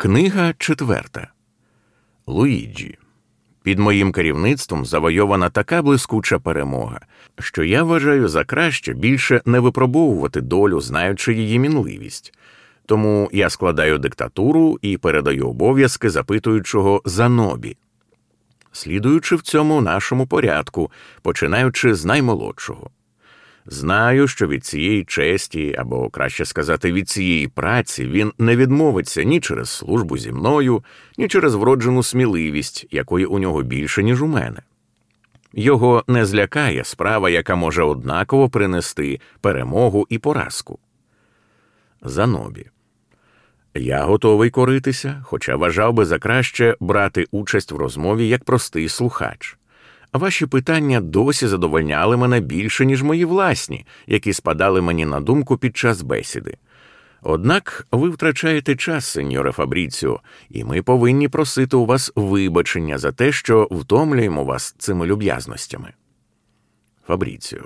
Книга четверта Луїджі. Під моїм керівництвом завойована така блискуча перемога, що я вважаю за краще більше не випробовувати долю, знаючи її мінливість. Тому я складаю диктатуру і передаю обов'язки запитуючого за нобі, слідуючи в цьому нашому порядку, починаючи з наймолодшого. Знаю, що від цієї честі, або краще сказати, від цієї праці він не відмовиться ні через службу зі мною, ні через вроджену сміливість, якої у нього більше, ніж у мене. Його не злякає справа, яка може однаково принести перемогу і поразку. Занобі. Я готовий коритися, хоча вважав би за краще брати участь в розмові як простий слухач. Ваші питання досі задовольняли мене більше, ніж мої власні, які спадали мені на думку під час бесіди. Однак ви втрачаєте час, сеньоре Фабріціо, і ми повинні просити у вас вибачення за те, що втомлюємо вас цими люб'язностями. Фабріціо.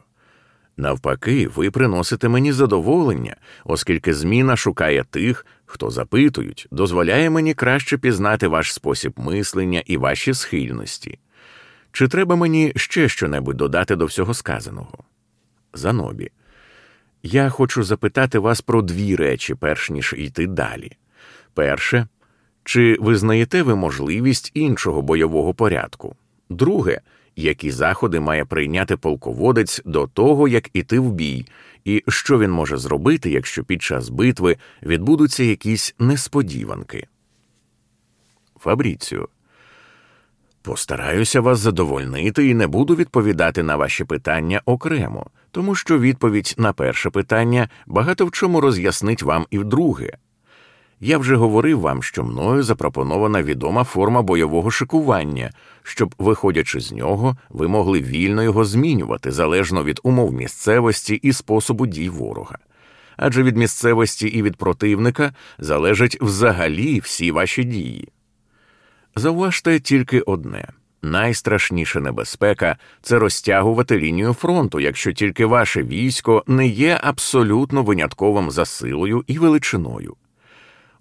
Навпаки, ви приносите мені задоволення, оскільки зміна шукає тих, хто запитують, дозволяє мені краще пізнати ваш спосіб мислення і ваші схильності. Чи треба мені ще щонебудь додати до всього сказаного? Занобі. Я хочу запитати вас про дві речі, перш ніж йти далі. Перше, чи визнаєте ви можливість іншого бойового порядку? Друге, які заходи має прийняти полководець до того, як іти в бій, і що він може зробити, якщо під час битви відбудуться якісь несподіванки? Фабріціо. Постараюся вас задовольнити і не буду відповідати на ваші питання окремо, тому що відповідь на перше питання багато в чому роз'яснить вам і вдруге. Я вже говорив вам, що мною запропонована відома форма бойового шикування, щоб, виходячи з нього, ви могли вільно його змінювати залежно від умов місцевості і способу дій ворога. Адже від місцевості і від противника залежать взагалі всі ваші дії. Зауважте тільки одне найстрашніша небезпека це розтягувати лінію фронту, якщо тільки ваше військо не є абсолютно винятковим за силою і величиною.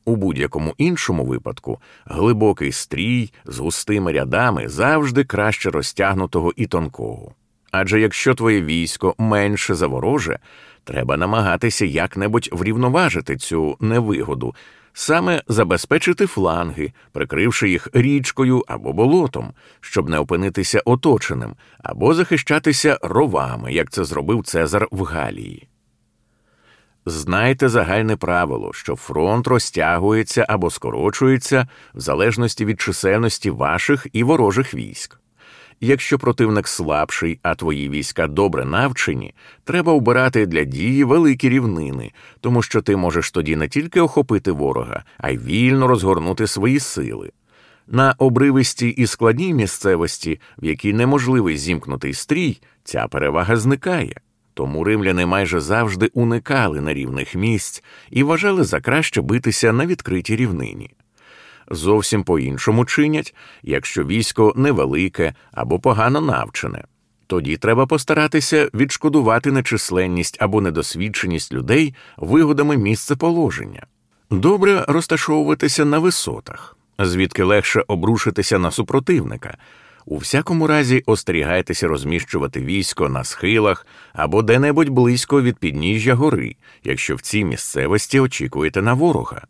У будь-якому іншому випадку глибокий стрій з густими рядами завжди краще розтягнутого і тонкого. Адже якщо твоє військо менше за вороже, треба намагатися як-небудь врівноважити цю невигоду, саме забезпечити фланги, прикривши їх річкою або болотом, щоб не опинитися оточеним, або захищатися ровами, як це зробив Цезар в Галії. Знайте загальне правило, що фронт розтягується або скорочується в залежності від чисельності ваших і ворожих військ. Якщо противник слабший, а твої війська добре навчені, треба обирати для дії великі рівнини, тому що ти можеш тоді не тільки охопити ворога, а й вільно розгорнути свої сили. На обривистій і складній місцевості, в якій неможливий зімкнутий стрій, ця перевага зникає. Тому римляни майже завжди уникали нерівних місць і вважали за краще битися на відкритій рівнині зовсім по іншому чинять, якщо військо невелике або погано навчене. Тоді треба постаратися відшкодувати нечисленність або недосвідченість людей вигодами місцеположення. Добре розташовуватися на висотах, звідки легше обрушитися на супротивника. У всякому разі, остерігайтеся розміщувати військо на схилах або де-небудь близько від підніжжя гори, якщо в цій місцевості очікуєте на ворога.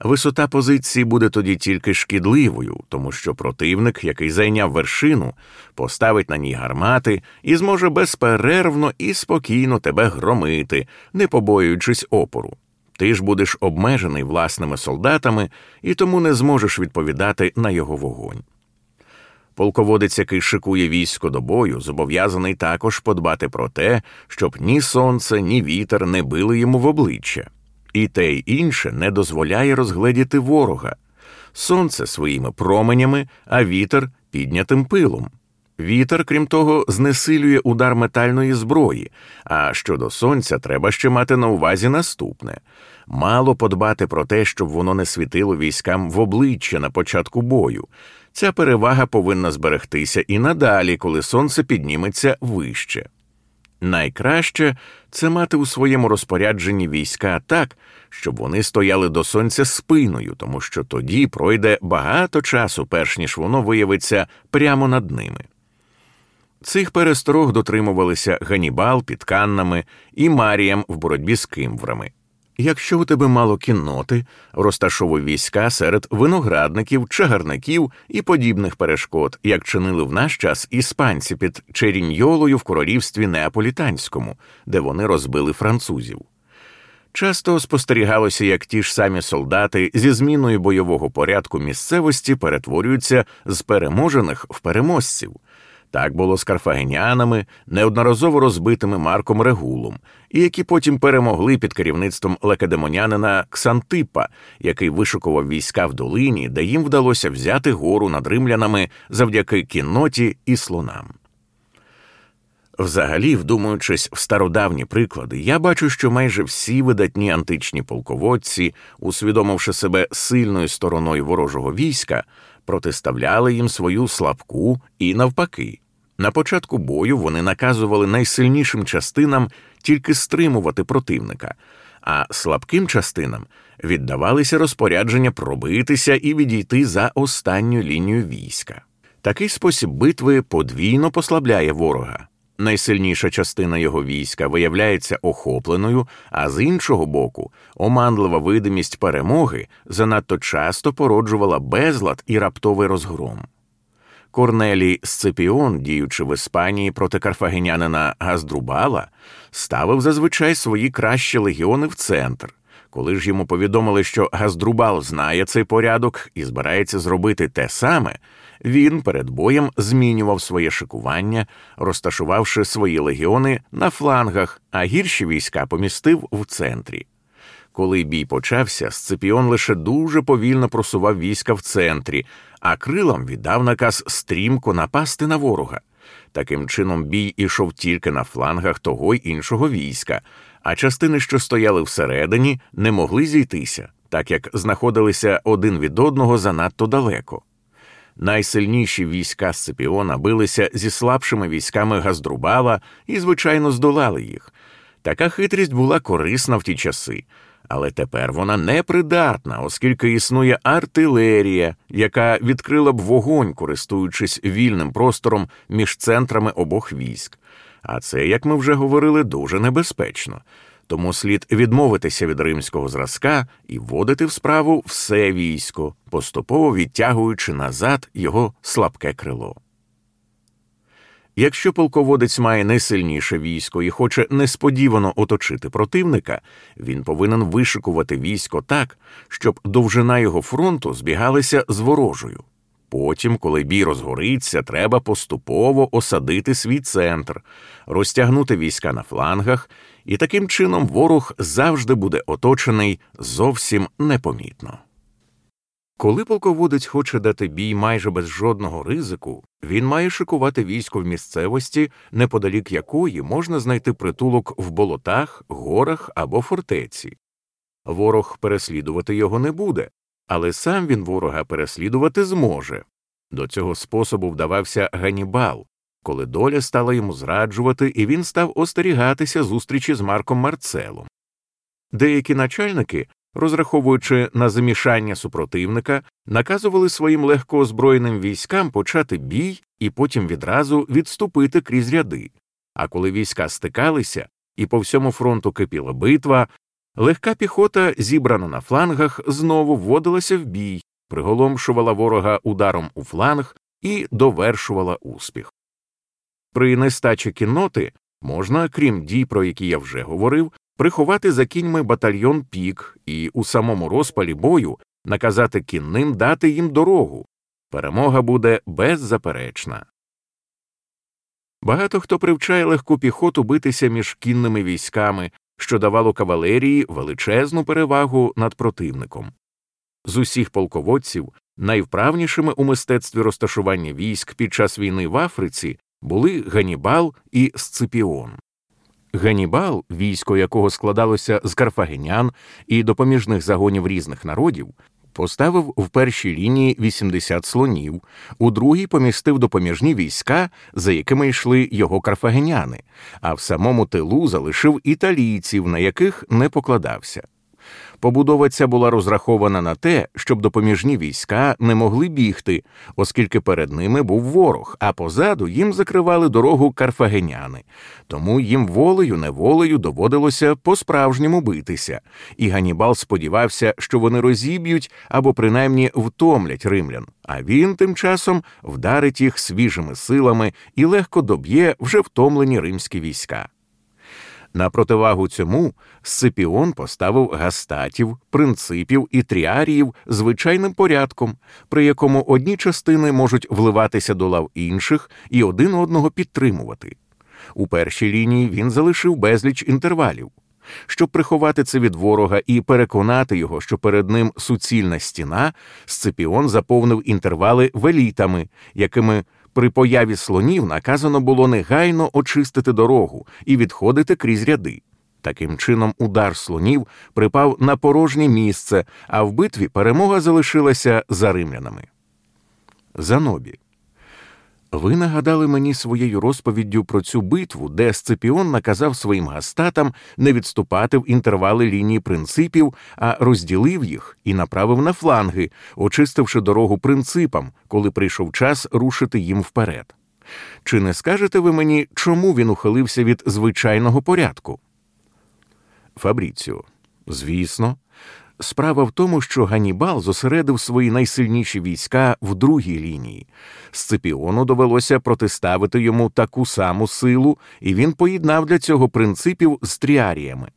Висота позиції буде тоді тільки шкідливою, тому що противник, який зайняв вершину, поставить на ній гармати і зможе безперервно і спокійно тебе громити, не побоюючись опору. Ти ж будеш обмежений власними солдатами і тому не зможеш відповідати на його вогонь. Полководець, який шикує військо до бою, зобов'язаний також подбати про те, щоб ні сонце, ні вітер не били йому в обличчя. І те й інше не дозволяє розгледіти ворога, сонце своїми променями, а вітер піднятим пилом. Вітер, крім того, знесилює удар метальної зброї. А щодо сонця, треба ще мати на увазі наступне мало подбати про те, щоб воно не світило військам в обличчя на початку бою. Ця перевага повинна зберегтися і надалі, коли сонце підніметься вище. Найкраще це мати у своєму розпорядженні війська так, щоб вони стояли до сонця спиною, тому що тоді пройде багато часу, перш ніж воно виявиться прямо над ними. Цих пересторог дотримувалися Ганібал під Каннами і Маріям в боротьбі з кимврами. Якщо у тебе мало кінноти, розташовуй війська серед виноградників, чагарників і подібних перешкод, як чинили в наш час іспанці під Черіньолою в королівстві Неаполітанському, де вони розбили французів. Часто спостерігалося, як ті ж самі солдати зі зміною бойового порядку місцевості перетворюються з переможених в переможців. Так було з карфагенянами, неодноразово розбитими Марком Регулом, і які потім перемогли під керівництвом лекедемонянина Ксантипа, який вишукував війська в долині, де їм вдалося взяти гору над римлянами завдяки кінноті і слонам. Взагалі, вдумуючись в стародавні приклади, я бачу, що майже всі видатні античні полководці, усвідомивши себе сильною стороною ворожого війська, протиставляли їм свою слабку і навпаки. На початку бою вони наказували найсильнішим частинам тільки стримувати противника, а слабким частинам віддавалися розпорядження пробитися і відійти за останню лінію війська. Такий спосіб битви подвійно послабляє ворога. Найсильніша частина його війська виявляється охопленою, а з іншого боку, оманлива видимість перемоги занадто часто породжувала безлад і раптовий розгром. Корнелій Сципіон, діючи в Іспанії проти карфагенянина Газдрубала, ставив зазвичай свої кращі легіони в центр. Коли ж йому повідомили, що Газдрубал знає цей порядок і збирається зробити те саме, він перед боєм змінював своє шикування, розташувавши свої легіони на флангах, а гірші війська помістив в центрі. Коли бій почався, Сципіон лише дуже повільно просував війська в центрі, а крилам віддав наказ стрімко напасти на ворога. Таким чином, бій ішов тільки на флангах того й іншого війська, а частини, що стояли всередині, не могли зійтися, так як знаходилися один від одного занадто далеко. Найсильніші війська Сципіона билися зі слабшими військами Газдрубала і, звичайно, здолали їх. Така хитрість була корисна в ті часи, але тепер вона непридатна, оскільки існує артилерія, яка відкрила б вогонь, користуючись вільним простором між центрами обох військ. А це, як ми вже говорили, дуже небезпечно. Тому слід відмовитися від римського зразка і вводити в справу все військо, поступово відтягуючи назад його слабке крило. Якщо полководець має найсильніше військо і хоче несподівано оточити противника, він повинен вишикувати військо так, щоб довжина його фронту збігалася з ворожою. Потім, коли бій розгориться, треба поступово осадити свій центр, розтягнути війська на флангах, і таким чином ворог завжди буде оточений зовсім непомітно. Коли полководець хоче дати бій майже без жодного ризику, він має шикувати військо в місцевості, неподалік якої можна знайти притулок в болотах, горах або фортеці. Ворог переслідувати його не буде, але сам він ворога переслідувати зможе. До цього способу вдавався Ганібал, коли доля стала йому зраджувати, і він став остерігатися зустрічі з Марком Марцелом. Деякі начальники розраховуючи на замішання супротивника, наказували своїм легкоозброєним військам почати бій і потім відразу відступити крізь ряди. А коли війська стикалися і по всьому фронту кипіла битва, легка піхота, зібрана на флангах, знову вводилася в бій, приголомшувала ворога ударом у фланг і довершувала успіх. При нестачі кінноти можна, крім дій, про які я вже говорив, приховати за кіньми батальйон пік і у самому розпалі бою наказати кінним дати їм дорогу. Перемога буде беззаперечна. Багато хто привчає легку піхоту битися між кінними військами, що давало кавалерії величезну перевагу над противником. З усіх полководців найвправнішими у мистецтві розташування військ під час війни в Африці були Ганібал і Сципіон. Ганібал, військо якого складалося з карфагенян і допоміжних загонів різних народів, поставив в першій лінії 80 слонів, у другій помістив допоміжні війська, за якими йшли його карфагеняни, а в самому тилу залишив італійців, на яких не покладався. Побудова ця була розрахована на те, щоб допоміжні війська не могли бігти, оскільки перед ними був ворог, а позаду їм закривали дорогу карфагеняни. Тому їм волею неволею доводилося по-справжньому битися, і Ганібал сподівався, що вони розіб'ють або принаймні втомлять римлян. А він тим часом вдарить їх свіжими силами і легко доб'є вже втомлені римські війська. На противагу цьому Сципіон поставив гастатів, принципів і тріаріїв звичайним порядком, при якому одні частини можуть вливатися до лав інших і один одного підтримувати. У першій лінії він залишив безліч інтервалів. Щоб приховати це від ворога і переконати його, що перед ним суцільна стіна, Сципіон заповнив інтервали велітами, якими при появі слонів наказано було негайно очистити дорогу і відходити крізь ряди. Таким чином, удар слонів припав на порожнє місце, а в битві перемога залишилася за римлянами. Занобі. Ви нагадали мені своєю розповіддю про цю битву, де Сципіон наказав своїм гастатам не відступати в інтервали лінії принципів, а розділив їх і направив на фланги, очистивши дорогу принципам, коли прийшов час рушити їм вперед. Чи не скажете ви мені, чому він ухилився від звичайного порядку? Фабріціо. Звісно, Справа в тому, що Ганібал зосередив свої найсильніші війська в другій лінії. Сципіону довелося протиставити йому таку саму силу, і він поєднав для цього принципів з тріаріями.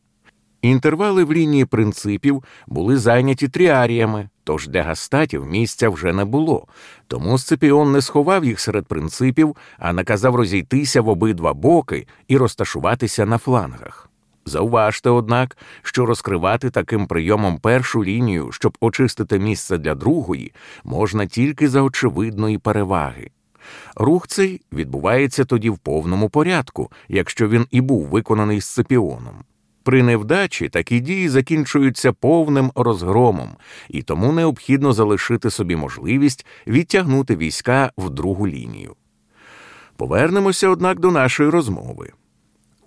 Інтервали в лінії принципів були зайняті тріаріями, тож для гастатів місця вже не було, тому Сципіон не сховав їх серед принципів, а наказав розійтися в обидва боки і розташуватися на флангах. Зауважте, однак, що розкривати таким прийомом першу лінію, щоб очистити місце для другої, можна тільки за очевидної переваги. Рух цей відбувається тоді в повному порядку, якщо він і був виконаний сципіоном. При невдачі такі дії закінчуються повним розгромом, і тому необхідно залишити собі можливість відтягнути війська в другу лінію. Повернемося, однак, до нашої розмови.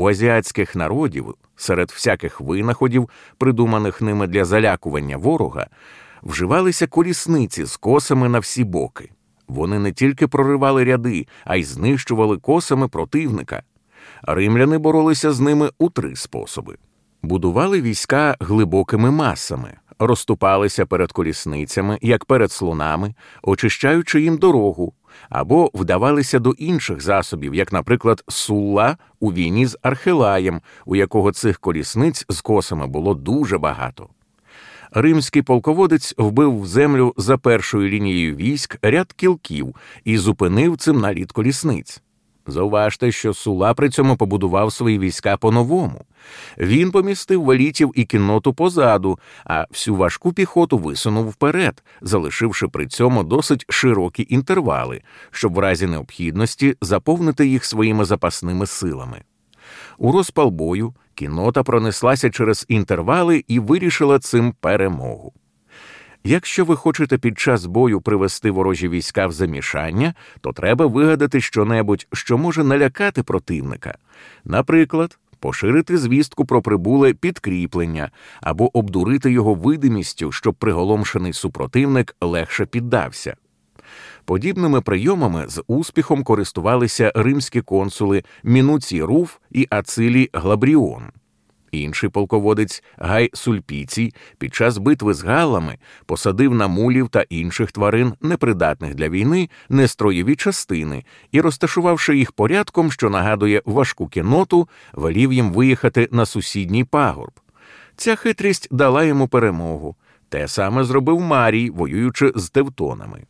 У азіатських народів серед всяких винаходів, придуманих ними для залякування ворога, вживалися колісниці з косами на всі боки. Вони не тільки проривали ряди, а й знищували косами противника. Римляни боролися з ними у три способи: будували війська глибокими масами, розступалися перед колісницями, як перед слонами, очищаючи їм дорогу, або вдавалися до інших засобів, як, наприклад, Сулла у війні з Архилаєм, у якого цих колісниць з косами було дуже багато. Римський полководець вбив в землю за першою лінією військ ряд кілків і зупинив цим наліт колісниць. Зауважте, що Сула при цьому побудував свої війська по-новому. Він помістив валітів і кінноту позаду, а всю важку піхоту висунув вперед, залишивши при цьому досить широкі інтервали, щоб в разі необхідності заповнити їх своїми запасними силами. У розпал бою кіннота пронеслася через інтервали і вирішила цим перемогу. Якщо ви хочете під час бою привести ворожі війська в замішання, то треба вигадати щонебудь, що може налякати противника. Наприклад, поширити звістку про прибуле підкріплення або обдурити його видимістю, щоб приголомшений супротивник легше піддався. Подібними прийомами з успіхом користувалися римські консули Мінуцій Руф і Ацилій Глабріон. Інший полководець Гай Сульпіцій під час битви з галами посадив на мулів та інших тварин, непридатних для війни, нестроєві частини і, розташувавши їх порядком, що нагадує важку кіноту, велів їм виїхати на сусідній пагорб. Ця хитрість дала йому перемогу. Те саме зробив Марій, воюючи з тевтонами.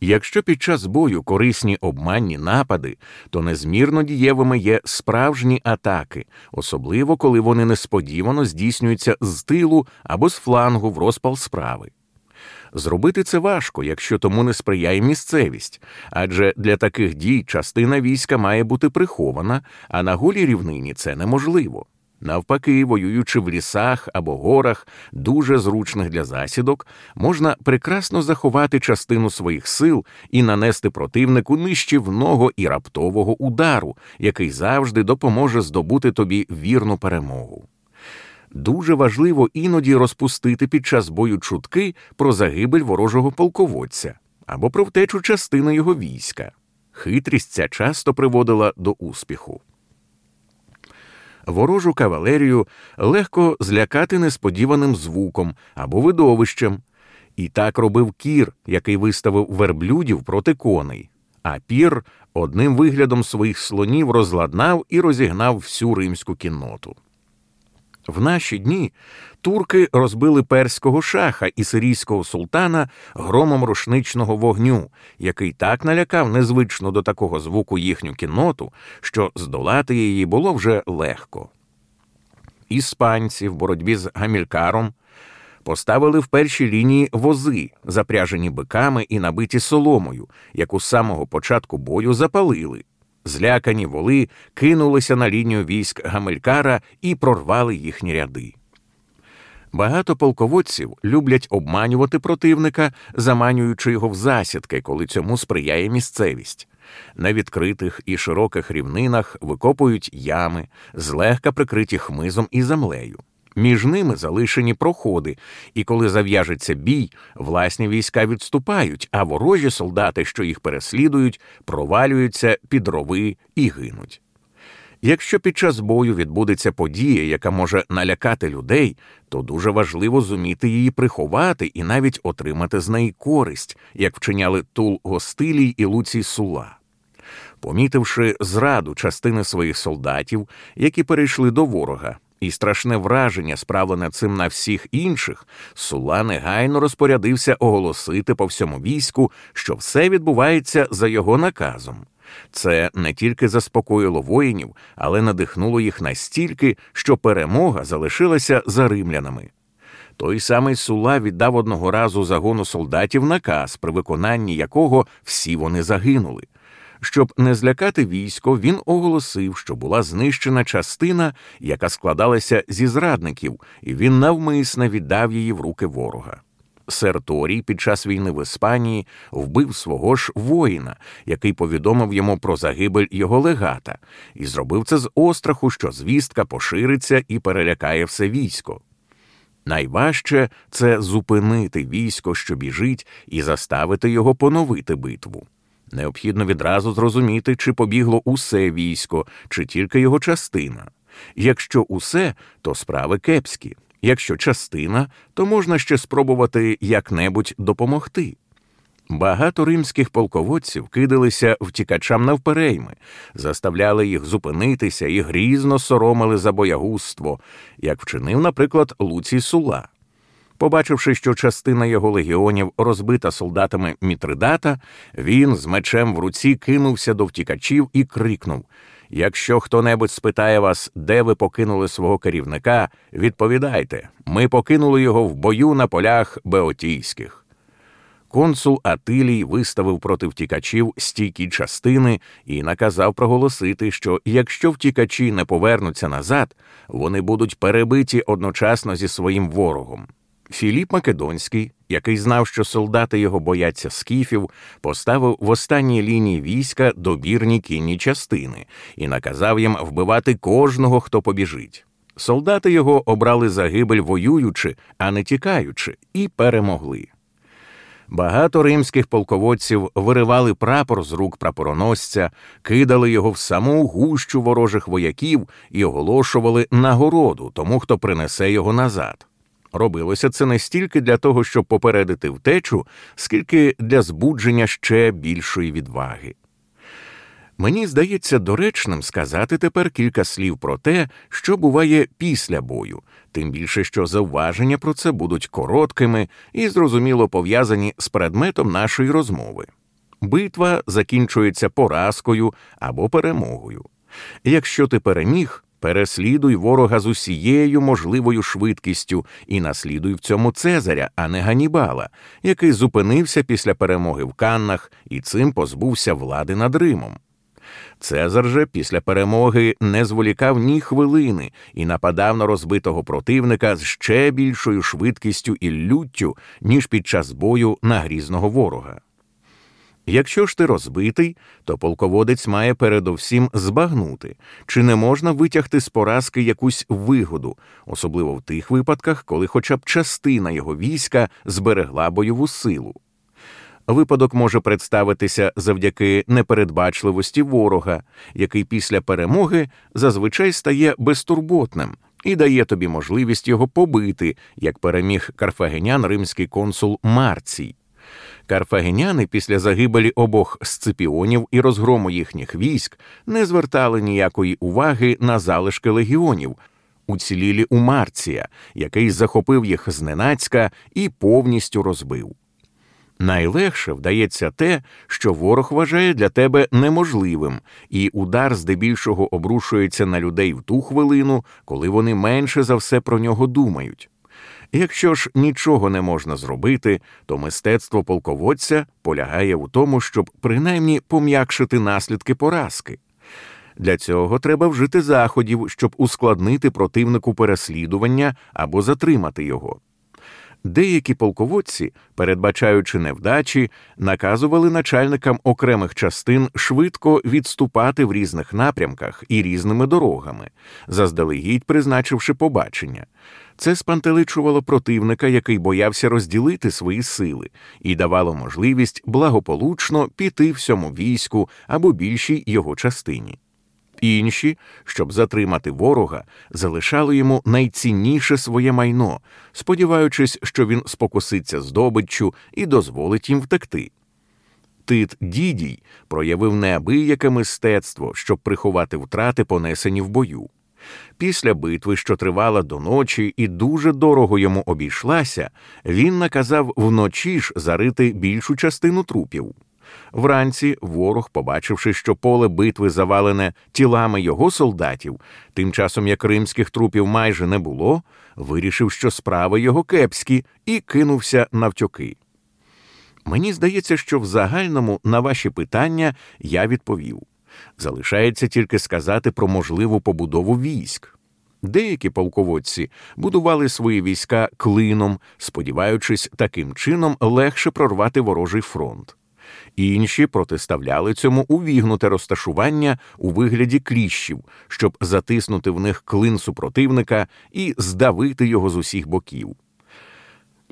Якщо під час бою корисні обманні напади, то незмірно дієвими є справжні атаки, особливо коли вони несподівано здійснюються з тилу або з флангу в розпал справи. Зробити це важко, якщо тому не сприяє місцевість, адже для таких дій частина війська має бути прихована, а на голій рівнині це неможливо. Навпаки, воюючи в лісах або горах, дуже зручних для засідок, можна прекрасно заховати частину своїх сил і нанести противнику нищівного і раптового удару, який завжди допоможе здобути тобі вірну перемогу. Дуже важливо іноді розпустити під час бою чутки про загибель ворожого полководця або про втечу частини його війська. Хитрість ця часто приводила до успіху ворожу кавалерію легко злякати несподіваним звуком або видовищем. І так робив кір, який виставив верблюдів проти коней, а пір одним виглядом своїх слонів розладнав і розігнав всю римську кінноту. В наші дні турки розбили перського шаха і сирійського султана громом рушничного вогню, який так налякав незвично до такого звуку їхню кінноту, що здолати її було вже легко. Іспанці в боротьбі з гамількаром поставили в першій лінії вози, запряжені биками і набиті соломою, яку з самого початку бою запалили. Злякані воли кинулися на лінію військ Гамелькара і прорвали їхні ряди. Багато полководців люблять обманювати противника, заманюючи його в засідки, коли цьому сприяє місцевість. На відкритих і широких рівнинах викопують ями, злегка прикриті хмизом і землею. Між ними залишені проходи, і коли зав'яжеться бій, власні війська відступають, а ворожі солдати, що їх переслідують, провалюються під рови і гинуть. Якщо під час бою відбудеться подія, яка може налякати людей, то дуже важливо зуміти її приховати і навіть отримати з неї користь, як вчиняли Тул Гостилій і Луцій Сула. Помітивши зраду частини своїх солдатів, які перейшли до ворога, і страшне враження, справлене цим на всіх інших, Сула негайно розпорядився оголосити по всьому війську, що все відбувається за його наказом. Це не тільки заспокоїло воїнів, але надихнуло їх настільки, що перемога залишилася за римлянами. Той самий Сула віддав одного разу загону солдатів наказ, при виконанні якого всі вони загинули. Щоб не злякати військо, він оголосив, що була знищена частина, яка складалася зі зрадників, і він навмисне віддав її в руки ворога. Серторій під час війни в Іспанії вбив свого ж воїна, який повідомив йому про загибель його легата, і зробив це з остраху, що звістка пошириться і перелякає все військо. Найважче це зупинити військо, що біжить, і заставити його поновити битву. Необхідно відразу зрозуміти, чи побігло усе військо, чи тільки його частина. Якщо усе, то справи кепські. Якщо частина, то можна ще спробувати як-небудь допомогти. Багато римських полководців кидалися втікачам навперейми, заставляли їх зупинитися і грізно соромили за боягузтво, як вчинив, наприклад, Луцій Сула. Побачивши, що частина його легіонів розбита солдатами Мітридата, він з мечем в руці кинувся до втікачів і крикнув Якщо хто небудь спитає вас, де ви покинули свого керівника, відповідайте ми покинули його в бою на полях Беотійських. Консул Атилій виставив проти втікачів стійкі частини і наказав проголосити, що якщо втікачі не повернуться назад, вони будуть перебиті одночасно зі своїм ворогом. Філіп Македонський, який знав, що солдати його бояться скіфів, поставив в останній лінії війська добірні кінні частини і наказав їм вбивати кожного, хто побіжить. Солдати його обрали загибель воюючи, а не тікаючи, і перемогли. Багато римських полководців виривали прапор з рук прапороносця, кидали його в саму гущу ворожих вояків і оголошували нагороду тому, хто принесе його назад. Робилося це не стільки для того, щоб попередити втечу, скільки для збудження ще більшої відваги. Мені здається доречним сказати тепер кілька слів про те, що буває після бою, тим більше що зауваження про це будуть короткими і зрозуміло пов'язані з предметом нашої розмови. Битва закінчується поразкою або перемогою. Якщо ти переміг, Переслідуй ворога з усією можливою швидкістю і наслідуй в цьому Цезаря, а не Ганібала, який зупинився після перемоги в Каннах і цим позбувся влади над Римом. Цезар же після перемоги не зволікав ні хвилини і нападав на розбитого противника з ще більшою швидкістю і люттю, ніж під час бою на грізного ворога. Якщо ж ти розбитий, то полководець має передовсім збагнути, чи не можна витягти з поразки якусь вигоду, особливо в тих випадках, коли хоча б частина його війська зберегла бойову силу. Випадок може представитися завдяки непередбачливості ворога, який після перемоги зазвичай стає безтурботним і дає тобі можливість його побити, як переміг карфагенян римський консул Марцій. Карфагеняни після загибелі обох сципіонів і розгрому їхніх військ не звертали ніякої уваги на залишки легіонів, уцілілі у Марція, який захопив їх зненацька і повністю розбив. Найлегше вдається те, що ворог вважає для тебе неможливим, і удар здебільшого обрушується на людей в ту хвилину, коли вони менше за все про нього думають. Якщо ж нічого не можна зробити, то мистецтво полководця полягає у тому, щоб принаймні пом'якшити наслідки поразки. Для цього треба вжити заходів, щоб ускладнити противнику переслідування або затримати його. Деякі полководці, передбачаючи невдачі, наказували начальникам окремих частин швидко відступати в різних напрямках і різними дорогами, заздалегідь призначивши побачення. Це спантеличувало противника, який боявся розділити свої сили, і давало можливість благополучно піти всьому війську або більшій його частині. Інші, щоб затримати ворога, залишали йому найцінніше своє майно, сподіваючись, що він спокуситься здобиччю і дозволить їм втекти. Тит Дідій проявив неабияке мистецтво, щоб приховати втрати, понесені в бою. Після битви, що тривала до ночі і дуже дорого йому обійшлася, він наказав вночі ж зарити більшу частину трупів. Вранці ворог, побачивши, що поле битви завалене тілами його солдатів, тим часом як римських трупів майже не було, вирішив, що справи його кепські, і кинувся навтьоки. Мені здається, що в загальному на ваші питання я відповів. Залишається тільки сказати про можливу побудову військ. Деякі полководці будували свої війська клином, сподіваючись таким чином легше прорвати ворожий фронт. Інші протиставляли цьому увігнуте розташування у вигляді кліщів, щоб затиснути в них клин супротивника і здавити його з усіх боків.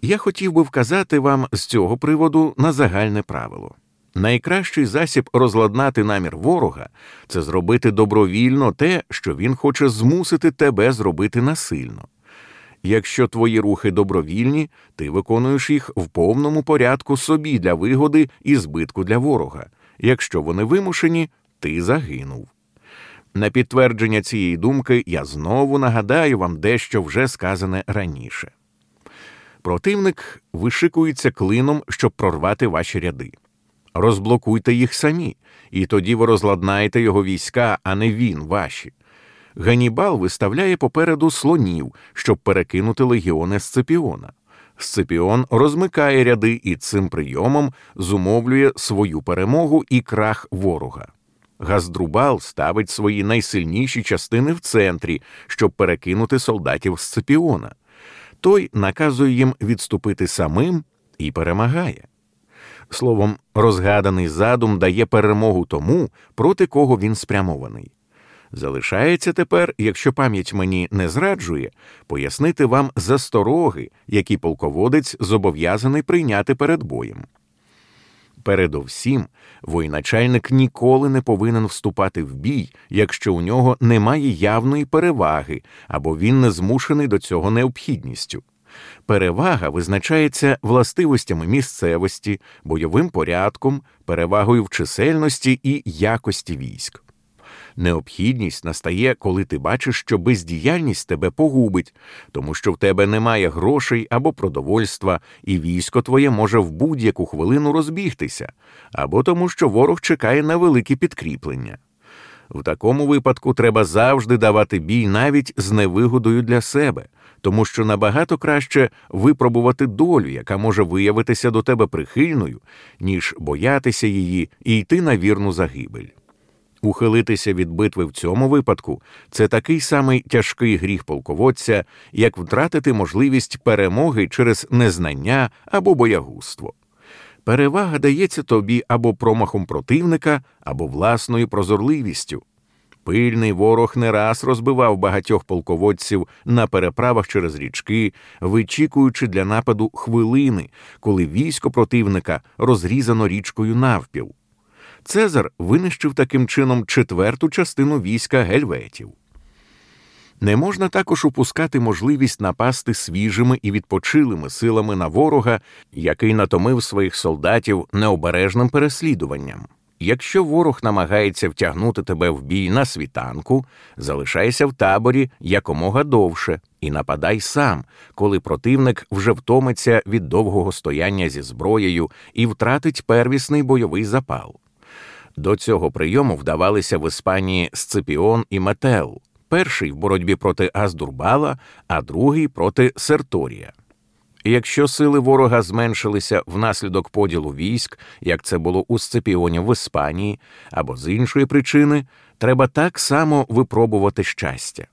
Я хотів би вказати вам з цього приводу на загальне правило. Найкращий засіб розладнати намір ворога це зробити добровільно те, що він хоче змусити тебе зробити насильно. Якщо твої рухи добровільні, ти виконуєш їх в повному порядку собі для вигоди і збитку для ворога. Якщо вони вимушені, ти загинув. На підтвердження цієї думки я знову нагадаю вам дещо вже сказане раніше. Противник вишикується клином, щоб прорвати ваші ряди. Розблокуйте їх самі, і тоді ви розладнаєте його війська, а не він ваші. Ганібал виставляє попереду слонів, щоб перекинути легіони Сципіона. Сципіон розмикає ряди і цим прийомом зумовлює свою перемогу і крах ворога. Газдрубал ставить свої найсильніші частини в центрі, щоб перекинути солдатів Сципіона. Той наказує їм відступити самим і перемагає. Словом, розгаданий задум дає перемогу тому, проти кого він спрямований. Залишається тепер, якщо пам'ять мені не зраджує, пояснити вам застороги, які полководець зобов'язаний прийняти перед боєм. Передовсім, воєначальник ніколи не повинен вступати в бій, якщо у нього немає явної переваги або він не змушений до цього необхідністю. Перевага визначається властивостями місцевості, бойовим порядком, перевагою в чисельності і якості військ. Необхідність настає, коли ти бачиш, що бездіяльність тебе погубить, тому що в тебе немає грошей або продовольства, і військо твоє може в будь-яку хвилину розбігтися, або тому, що ворог чекає на великі підкріплення. В такому випадку треба завжди давати бій навіть з невигодою для себе, тому що набагато краще випробувати долю, яка може виявитися до тебе прихильною, ніж боятися її і йти на вірну загибель. Ухилитися від битви в цьому випадку це такий самий тяжкий гріх полководця, як втратити можливість перемоги через незнання або боягузтво. Перевага дається тобі або промахом противника, або власною прозорливістю. Пильний ворог не раз розбивав багатьох полководців на переправах через річки, вичікуючи для нападу хвилини, коли військо противника розрізано річкою навпіл. Цезар винищив таким чином четверту частину війська гельветів. Не можна також упускати можливість напасти свіжими і відпочилими силами на ворога, який натомив своїх солдатів необережним переслідуванням. Якщо ворог намагається втягнути тебе в бій на світанку, залишайся в таборі якомога довше і нападай сам, коли противник вже втомиться від довгого стояння зі зброєю і втратить первісний бойовий запал. До цього прийому вдавалися в Іспанії Сципіон і Метел, перший в боротьбі проти Аздурбала, а другий проти Серторія. Якщо сили ворога зменшилися внаслідок поділу військ, як це було у Сципіоні в Іспанії, або з іншої причини, треба так само випробувати щастя.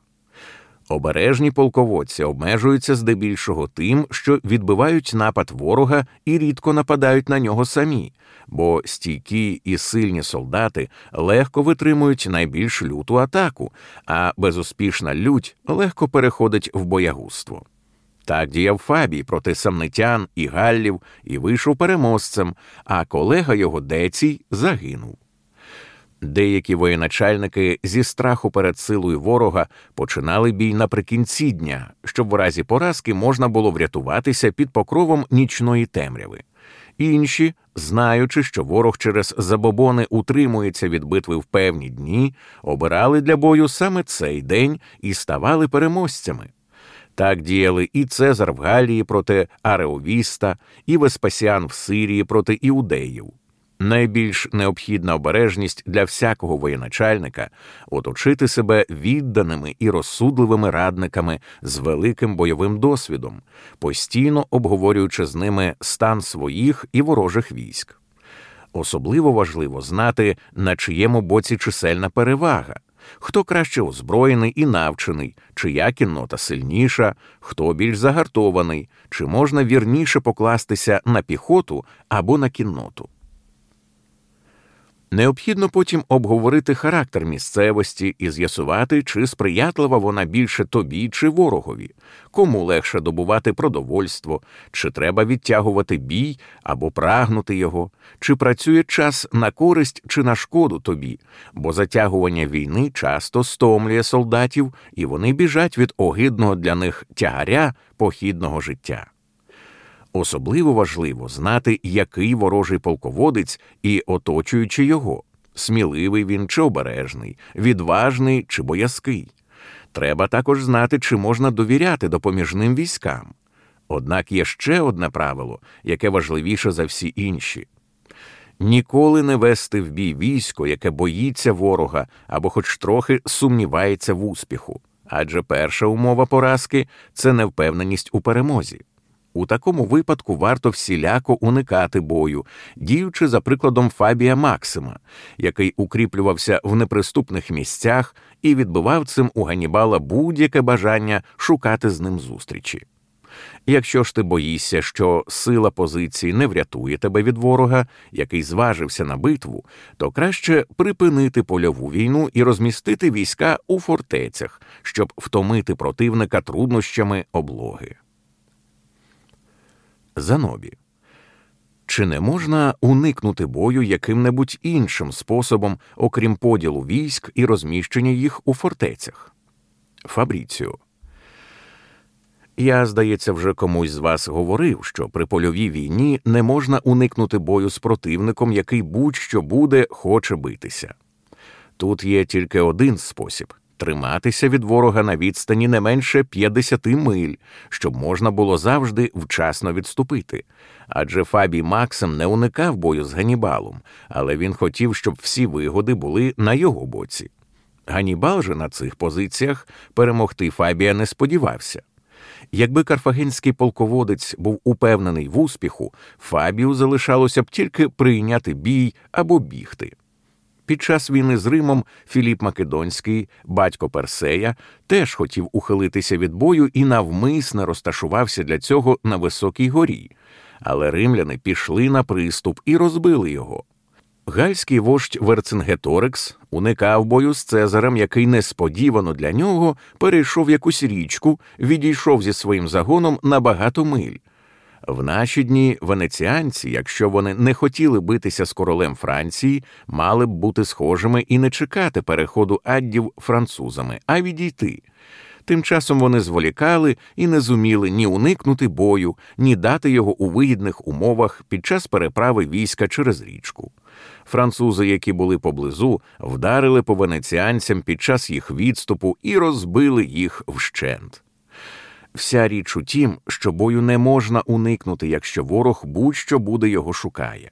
Обережні полководці обмежуються здебільшого тим, що відбивають напад ворога і рідко нападають на нього самі, бо стійкі і сильні солдати легко витримують найбільш люту атаку, а безуспішна лють легко переходить в боягузтво. Так діяв Фабій проти самнитян і галлів і вийшов переможцем, а колега його Децій загинув. Деякі воєначальники зі страху перед силою ворога починали бій наприкінці дня, щоб в разі поразки можна було врятуватися під покровом нічної темряви. Інші, знаючи, що ворог через забобони утримується від битви в певні дні, обирали для бою саме цей день і ставали переможцями. Так діяли і Цезар в Галії проти Ареовіста, і Веспасіан в Сирії проти іудеїв. Найбільш необхідна обережність для всякого воєначальника оточити себе відданими і розсудливими радниками з великим бойовим досвідом, постійно обговорюючи з ними стан своїх і ворожих військ. Особливо важливо знати, на чиєму боці чисельна перевага, хто краще озброєний і навчений, чия кіннота сильніша, хто більш загартований, чи можна вірніше покластися на піхоту або на кінноту. Необхідно потім обговорити характер місцевості і з'ясувати, чи сприятлива вона більше тобі чи ворогові, кому легше добувати продовольство, чи треба відтягувати бій або прагнути його, чи працює час на користь чи на шкоду тобі, бо затягування війни часто стомлює солдатів, і вони біжать від огидного для них тягаря похідного життя. Особливо важливо знати, який ворожий полководець і оточуючи його, сміливий він чи обережний, відважний чи боязкий. Треба також знати, чи можна довіряти допоміжним військам. Однак є ще одне правило, яке важливіше за всі інші. Ніколи не вести в бій військо, яке боїться ворога або хоч трохи сумнівається в успіху, адже перша умова поразки це невпевненість у перемозі. У такому випадку варто всіляко уникати бою, діючи за прикладом Фабія Максима, який укріплювався в неприступних місцях і відбивав цим у Ганібала будь-яке бажання шукати з ним зустрічі. Якщо ж ти боїшся, що сила позиції не врятує тебе від ворога, який зважився на битву, то краще припинити польову війну і розмістити війська у фортецях, щоб втомити противника труднощами облоги. Занобі. Чи не можна уникнути бою яким-небудь іншим способом, окрім поділу військ і розміщення їх у фортецях? Фабріціо. Я, здається, вже комусь з вас говорив, що при польовій війні не можна уникнути бою з противником, який будь-що буде, хоче битися. Тут є тільки один спосіб триматися від ворога на відстані не менше 50 миль, щоб можна було завжди вчасно відступити. Адже Фабій Максим не уникав бою з Ганібалом, але він хотів, щоб всі вигоди були на його боці. Ганібал же на цих позиціях перемогти Фабія не сподівався. Якби карфагенський полководець був упевнений в успіху, Фабію залишалося б тільки прийняти бій або бігти. Під час війни з Римом Філіп Македонський, батько Персея, теж хотів ухилитися від бою і навмисно розташувався для цього на високій горі. Але римляни пішли на приступ і розбили його. Гальський вождь Верцингеторикс уникав бою з Цезарем, який несподівано для нього перейшов якусь річку, відійшов зі своїм загоном на багато миль. В наші дні венеціанці, якщо вони не хотіли битися з королем Франції, мали б бути схожими і не чекати переходу аддів французами, а відійти. Тим часом вони зволікали і не зуміли ні уникнути бою, ні дати його у вигідних умовах під час переправи війська через річку. Французи, які були поблизу, вдарили по венеціанцям під час їх відступу і розбили їх вщент. Вся річ у тім, що бою не можна уникнути, якщо ворог будь-що буде його шукає.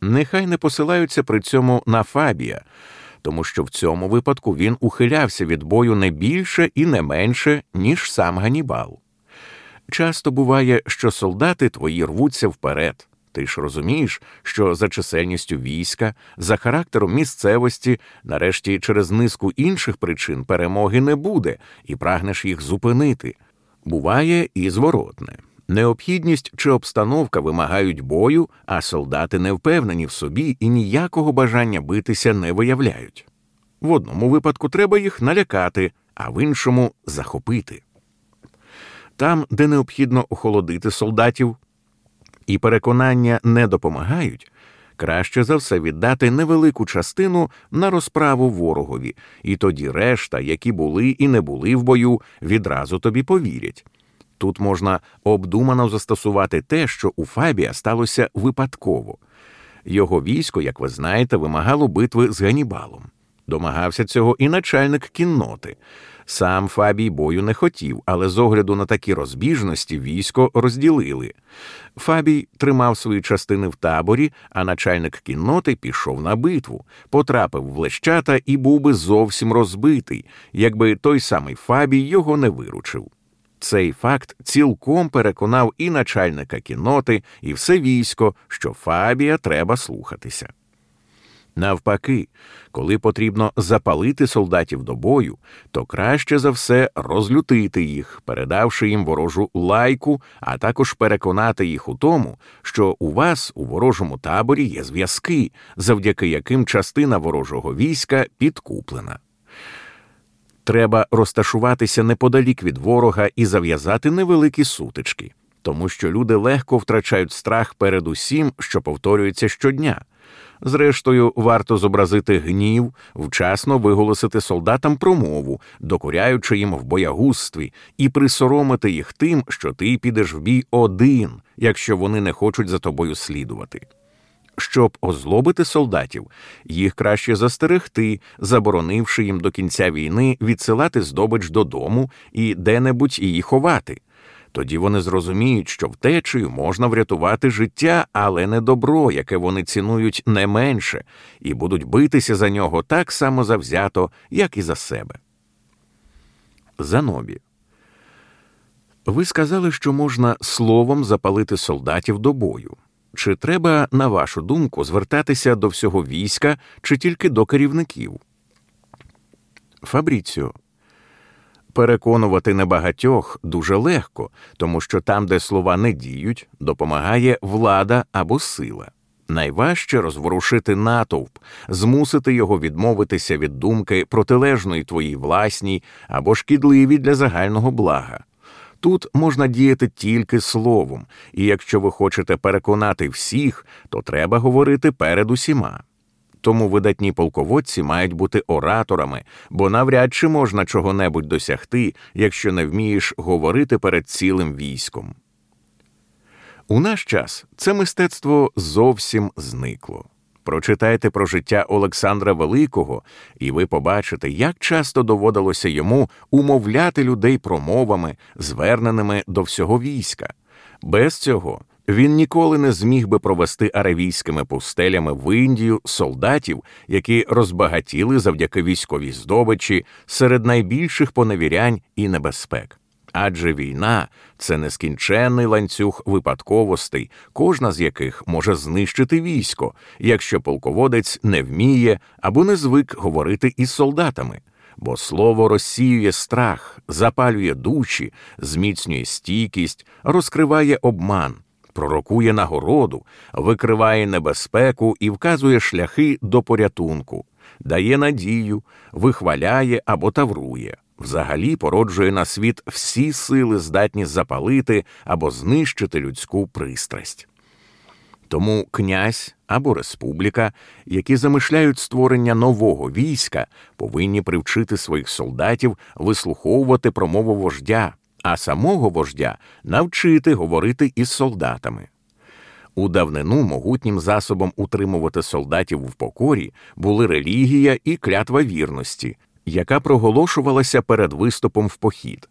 Нехай не посилаються при цьому на Фабія, тому що в цьому випадку він ухилявся від бою не більше і не менше, ніж сам Ганібал. Часто буває, що солдати твої рвуться вперед. Ти ж розумієш, що за чисельністю війська, за характером місцевості, нарешті через низку інших причин перемоги не буде, і прагнеш їх зупинити. Буває і зворотне. Необхідність чи обстановка вимагають бою, а солдати не впевнені в собі і ніякого бажання битися не виявляють. В одному випадку треба їх налякати, а в іншому захопити. Там, де необхідно охолодити солдатів, і переконання не допомагають, краще за все віддати невелику частину на розправу ворогові, і тоді решта, які були і не були в бою, відразу тобі повірять. Тут можна обдумано застосувати те, що у Фабія сталося випадково. Його військо, як ви знаєте, вимагало битви з Ганібалом. Домагався цього і начальник кінноти. Сам Фабій бою не хотів, але з огляду на такі розбіжності військо розділили. Фабій тримав свої частини в таборі, а начальник кінноти пішов на битву, потрапив в лещата і був би зовсім розбитий, якби той самий Фабій його не виручив. Цей факт цілком переконав і начальника кінноти, і все військо, що Фабія треба слухатися. Навпаки, коли потрібно запалити солдатів до бою, то краще за все розлютити їх, передавши їм ворожу лайку, а також переконати їх у тому, що у вас у ворожому таборі є зв'язки, завдяки яким частина ворожого війська підкуплена. Треба розташуватися неподалік від ворога і зав'язати невеликі сутички, тому що люди легко втрачають страх перед усім, що повторюється щодня. Зрештою, варто зобразити гнів, вчасно виголосити солдатам промову, докоряючи їм в боягузтві, і присоромити їх тим, що ти підеш в бій один, якщо вони не хочуть за тобою слідувати. Щоб озлобити солдатів, їх краще застерегти, заборонивши їм до кінця війни відсилати здобич додому і де-небудь її ховати. Тоді вони зрозуміють, що втечею можна врятувати життя, але не добро, яке вони цінують не менше, і будуть битися за нього так само завзято, як і за себе. Занобі. Ви сказали, що можна словом запалити солдатів до бою. Чи треба, на вашу думку, звертатися до всього війська чи тільки до керівників? Фабріціо. Переконувати небагатьох дуже легко, тому що там, де слова не діють, допомагає влада або сила. Найважче розворушити натовп, змусити його відмовитися від думки протилежної твоїй власній або шкідливій для загального блага. Тут можна діяти тільки словом, і якщо ви хочете переконати всіх, то треба говорити перед усіма. Тому видатні полководці мають бути ораторами, бо навряд чи можна чого-небудь досягти, якщо не вмієш говорити перед цілим військом. У наш час це мистецтво зовсім зникло. Прочитайте про життя Олександра Великого, і ви побачите, як часто доводилося йому умовляти людей промовами, зверненими до всього війська. Без цього він ніколи не зміг би провести аравійськими пустелями в Індію солдатів, які розбагатіли завдяки військовій здобичі серед найбільших поневірянь і небезпек. Адже війна це нескінченний ланцюг випадковостей, кожна з яких може знищити військо, якщо полководець не вміє або не звик говорити із солдатами, бо слово розсіює страх, запалює душі, зміцнює стійкість, розкриває обман, пророкує нагороду, викриває небезпеку і вказує шляхи до порятунку, дає надію, вихваляє або таврує взагалі породжує на світ всі сили, здатні запалити або знищити людську пристрасть. Тому князь або республіка, які замишляють створення нового війська, повинні привчити своїх солдатів вислуховувати промову вождя, а самого вождя навчити говорити із солдатами. У давнину могутнім засобом утримувати солдатів в покорі були релігія і клятва вірності, яка проголошувалася перед виступом в похід.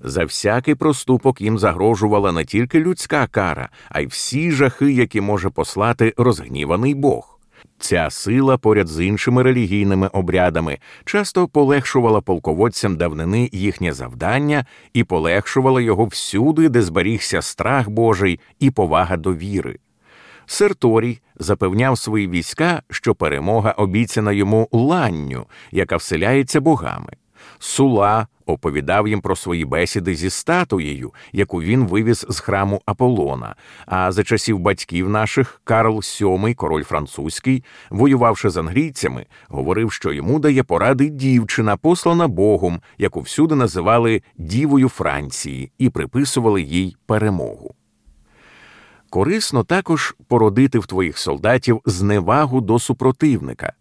За всякий проступок їм загрожувала не тільки людська кара, а й всі жахи, які може послати розгніваний Бог. Ця сила, поряд з іншими релігійними обрядами, часто полегшувала полководцям давнини їхнє завдання і полегшувала його всюди, де зберігся страх Божий і повага до віри. Серторій запевняв свої війська, що перемога обіцяна йому ланню, яка вселяється богами. Сула оповідав їм про свої бесіди зі статуєю, яку він вивіз з храму Аполлона. А за часів батьків наших Карл VII, король французький, воювавши з англійцями, говорив, що йому дає поради дівчина, послана Богом, яку всюди називали Дівою Франції, і приписували їй перемогу. Корисно також породити в твоїх солдатів зневагу до супротивника.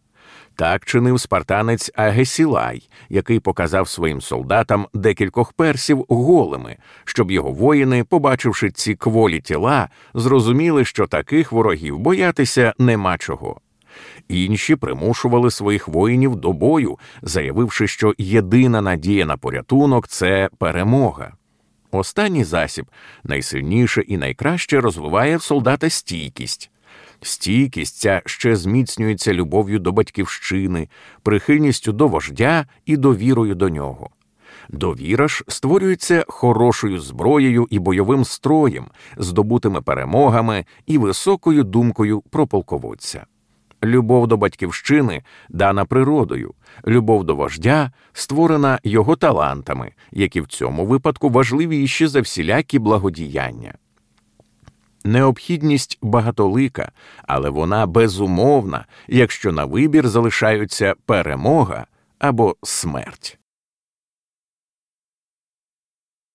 Так чинив спартанець Агесілай, який показав своїм солдатам декількох персів голими, щоб його воїни, побачивши ці кволі тіла, зрозуміли, що таких ворогів боятися нема чого. Інші примушували своїх воїнів до бою, заявивши, що єдина надія на порятунок це перемога. Останній засіб найсильніше і найкраще розвиває в солдата стійкість. Стійкість ця ще зміцнюється любов'ю до батьківщини, прихильністю до вождя і довірою до нього. Довіра ж створюється хорошою зброєю і бойовим строєм, здобутими перемогами і високою думкою про полководця. Любов до батьківщини дана природою, любов до вождя створена його талантами, які в цьому випадку важливіші за всілякі благодіяння. Необхідність багатолика, але вона безумовна, якщо на вибір залишаються перемога або смерть.